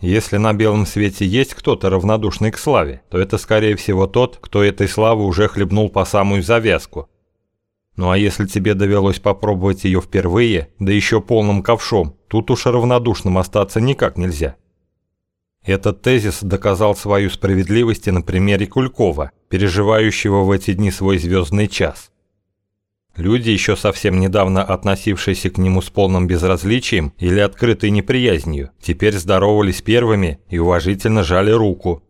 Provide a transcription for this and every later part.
Если на белом свете есть кто-то равнодушный к славе, то это скорее всего тот, кто этой славы уже хлебнул по самую завязку. Ну а если тебе довелось попробовать ее впервые, да еще полным ковшом, тут уж равнодушным остаться никак нельзя. Этот тезис доказал свою справедливость на примере Кулькова, переживающего в эти дни свой звездный час. Люди, еще совсем недавно относившиеся к нему с полным безразличием или открытой неприязнью, теперь здоровались первыми и уважительно жали руку.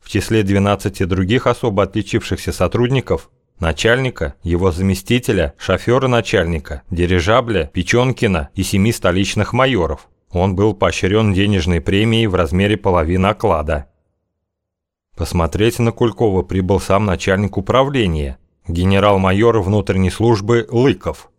В числе 12 других особо отличившихся сотрудников начальника, его заместителя, шофера начальника, дирижабля, Печенкина и семи столичных майоров. Он был поощрен денежной премией в размере половины оклада. Посмотреть на Кулькова прибыл сам начальник управления, генерал-майор внутренней службы Лыков.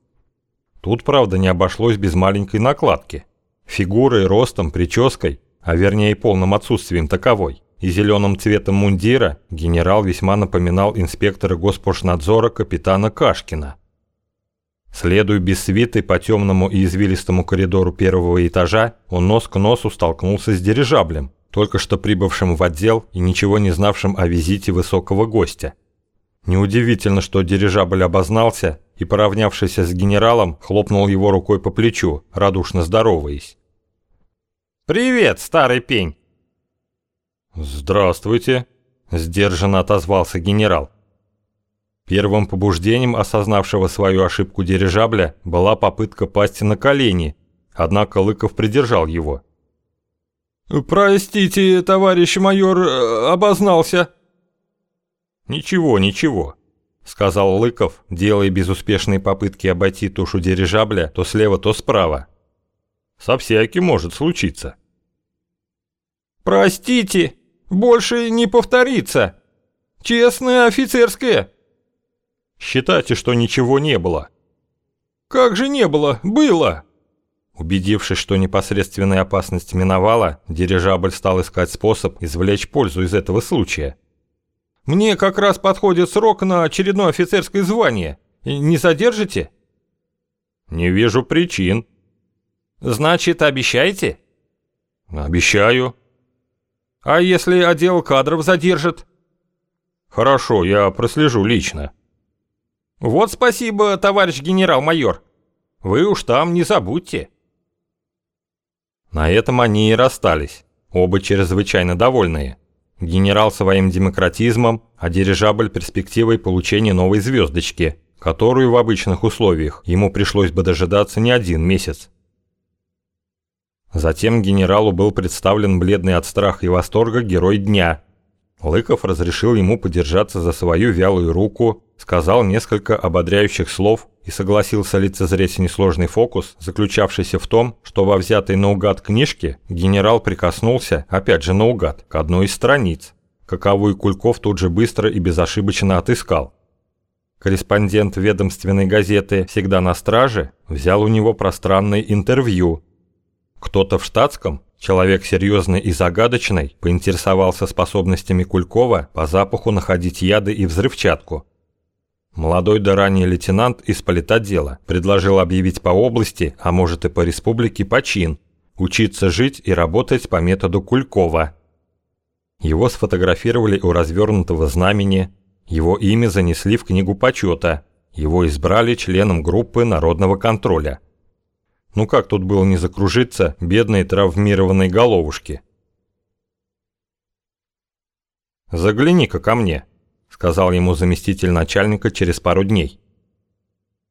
Тут, правда, не обошлось без маленькой накладки. Фигурой, ростом, прической, а вернее полным отсутствием таковой, и зеленым цветом мундира генерал весьма напоминал инспектора госпошнадзора капитана Кашкина. Следуя без свиты по темному и извилистому коридору первого этажа, он нос к носу столкнулся с дирижаблем, только что прибывшим в отдел и ничего не знавшим о визите высокого гостя. Неудивительно, что дирижабль обознался и, поравнявшийся с генералом, хлопнул его рукой по плечу, радушно здороваясь. «Привет, старый пень!» «Здравствуйте», – сдержанно отозвался генерал. Первым побуждением осознавшего свою ошибку дирижабля была попытка пасть на колени, однако Лыков придержал его. «Простите, товарищ майор, э, обознался». «Ничего, ничего», — сказал Лыков, делая безуспешные попытки обойти тушу дирижабля то слева, то справа. «Со всяким может случиться». «Простите, больше не повторится. Честное офицерское». «Считайте, что ничего не было». «Как же не было? Было!» Убедившись, что непосредственная опасность миновала, дирижабль стал искать способ извлечь пользу из этого случая. Мне как раз подходит срок на очередное офицерское звание. Не задержите?» «Не вижу причин». «Значит, обещаете?» «Обещаю». «А если отдел кадров задержит?» «Хорошо, я прослежу лично». «Вот спасибо, товарищ генерал-майор. Вы уж там не забудьте». На этом они и расстались, оба чрезвычайно довольные. Генерал своим демократизмом, а дирижабль перспективой получения новой звездочки, которую в обычных условиях ему пришлось бы дожидаться не один месяц. Затем генералу был представлен бледный от страха и восторга герой дня. Лыков разрешил ему подержаться за свою вялую руку, сказал несколько ободряющих слов и согласился лицезреть несложный фокус, заключавшийся в том, что во взятой наугад книжке генерал прикоснулся, опять же наугад, к одной из страниц, каковую Кульков тут же быстро и безошибочно отыскал. Корреспондент ведомственной газеты «Всегда на страже» взял у него пространное интервью. Кто-то в штатском, человек серьезный и загадочный, поинтересовался способностями Кулькова по запаху находить яды и взрывчатку – Молодой да ранний лейтенант из политотдела предложил объявить по области, а может и по республике, почин, учиться жить и работать по методу Кулькова. Его сфотографировали у развернутого знамени, его имя занесли в книгу почета, его избрали членом группы народного контроля. Ну как тут было не закружиться бедной травмированной головушке? «Загляни-ка ко мне», сказал ему заместитель начальника через пару дней.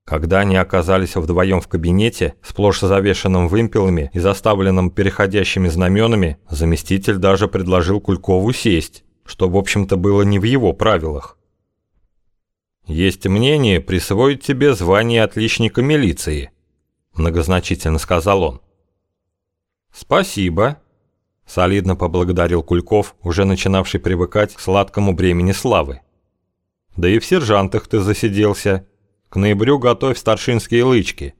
Когда они оказались вдвоем в кабинете, сплошь завешенном вымпелами и заставленном переходящими знаменами, заместитель даже предложил Кулькову сесть, что, в общем-то, было не в его правилах. «Есть мнение присвоить тебе звание отличника милиции», – многозначительно сказал он. «Спасибо», – солидно поблагодарил Кульков, уже начинавший привыкать к сладкому бремени славы. Да и в сержантах ты засиделся. К ноябрю готовь старшинские лычки.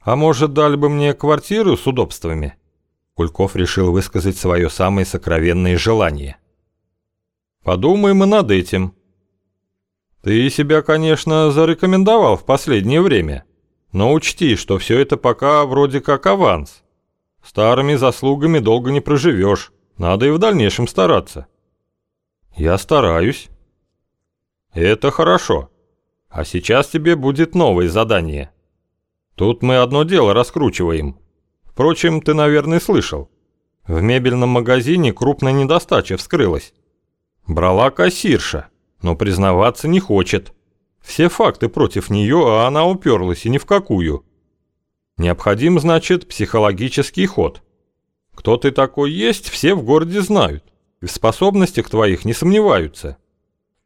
А может, дали бы мне квартиру с удобствами? Кульков решил высказать свое самое сокровенное желание. Подумаем и над этим. Ты себя, конечно, зарекомендовал в последнее время, но учти, что все это пока вроде как аванс. Старыми заслугами долго не проживешь. Надо и в дальнейшем стараться. Я стараюсь. Это хорошо. А сейчас тебе будет новое задание. Тут мы одно дело раскручиваем. Впрочем, ты, наверное, слышал. В мебельном магазине крупная недостача вскрылась. Брала кассирша, но признаваться не хочет. Все факты против нее, а она уперлась и ни в какую. Необходим, значит, психологический ход. Кто ты такой есть, все в городе знают. И в способностях твоих не сомневаются.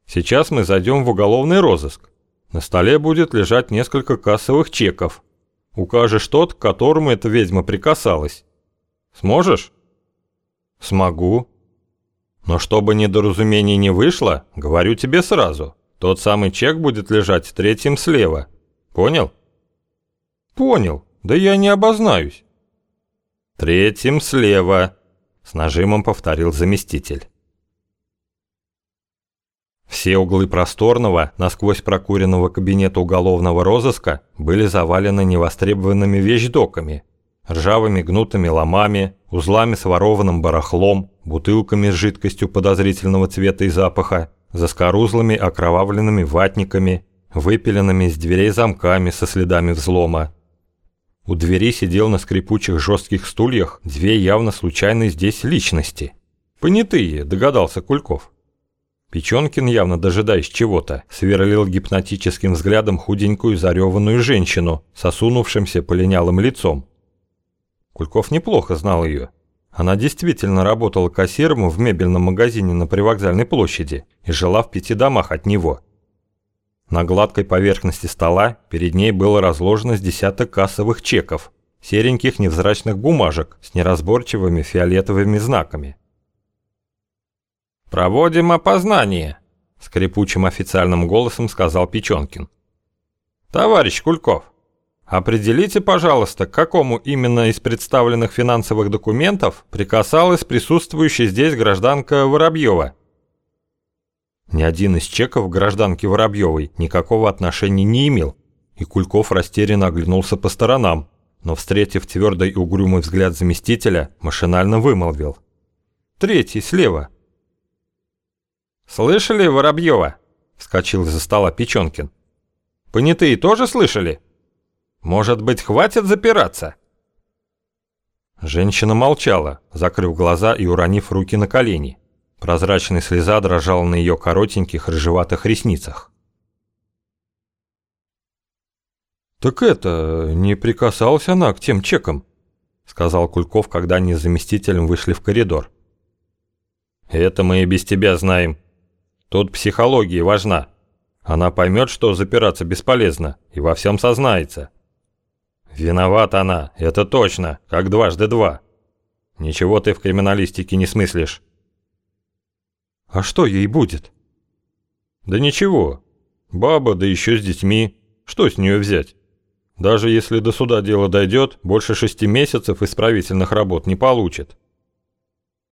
Сейчас мы зайдем в уголовный розыск. На столе будет лежать несколько кассовых чеков. Укажешь тот, к которому эта ведьма прикасалась. Сможешь? Смогу. Но чтобы недоразумений не вышло, говорю тебе сразу. Тот самый чек будет лежать третьим слева. Понял? Понял. Да я не обознаюсь. Третьим слева, с нажимом повторил заместитель. Все углы просторного, насквозь прокуренного кабинета уголовного розыска были завалены невостребованными вещдоками, ржавыми гнутыми ломами, узлами с ворованным барахлом, бутылками с жидкостью подозрительного цвета и запаха, заскорузлыми окровавленными ватниками, выпиленными из дверей замками со следами взлома. У двери сидел на скрипучих жестких стульях две явно случайные здесь личности. Понятые, догадался Кульков. Печенкин, явно дожидаясь чего-то, сверлил гипнотическим взглядом худенькую зареванную женщину с осунувшимся полинялым лицом. Кульков неплохо знал ее. Она действительно работала кассиром в мебельном магазине на привокзальной площади и жила в пяти домах от него. На гладкой поверхности стола перед ней было разложено с десяток кассовых чеков, сереньких невзрачных бумажек с неразборчивыми фиолетовыми знаками. «Проводим опознание», — скрипучим официальным голосом сказал Печенкин. «Товарищ Кульков, определите, пожалуйста, к какому именно из представленных финансовых документов прикасалась присутствующая здесь гражданка Воробьева». Ни один из чеков гражданки Воробьевой никакого отношения не имел, и Кульков растерянно оглянулся по сторонам, но, встретив твердый и угрюмый взгляд заместителя, машинально вымолвил. «Третий, слева». «Слышали, Воробьева?» – вскочил из-за стола Печенкин. «Понятые тоже слышали? Может быть, хватит запираться?» Женщина молчала, закрыв глаза и уронив руки на колени. Прозрачная слеза дрожала на ее коротеньких рыжеватых ресницах. «Так это, не прикасалась она к тем чекам», — сказал Кульков, когда они с заместителем вышли в коридор. «Это мы и без тебя знаем», Тут психология важна. Она поймет, что запираться бесполезно, и во всем сознается. Виновата она, это точно, как дважды два. Ничего ты в криминалистике не смыслишь. А что ей будет? Да ничего. Баба, да еще с детьми. Что с нее взять? Даже если до суда дело дойдет, больше шести месяцев исправительных работ не получит.